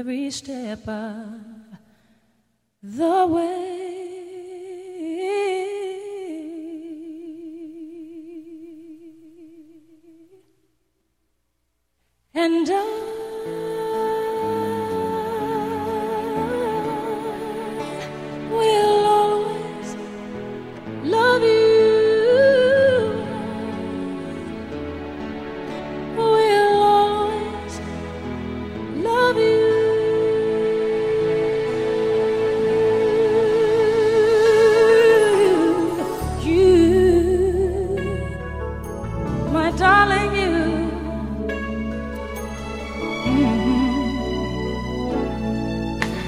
every step of the way. And I will always love you. Will always love you.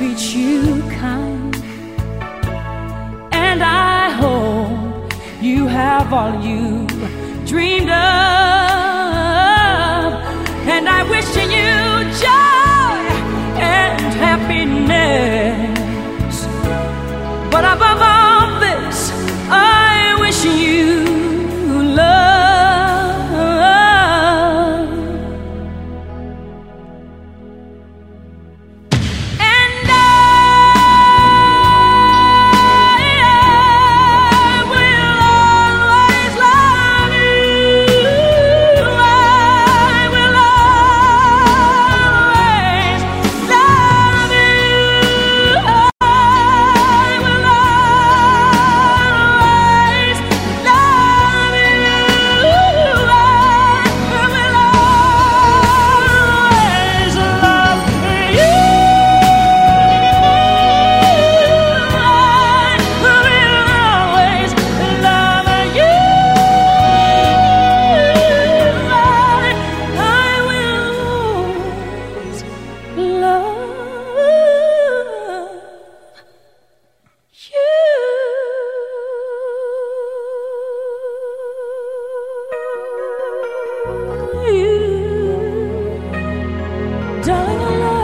Treats you kind, and I hope you have all you dreamed of, and I wish you going alone.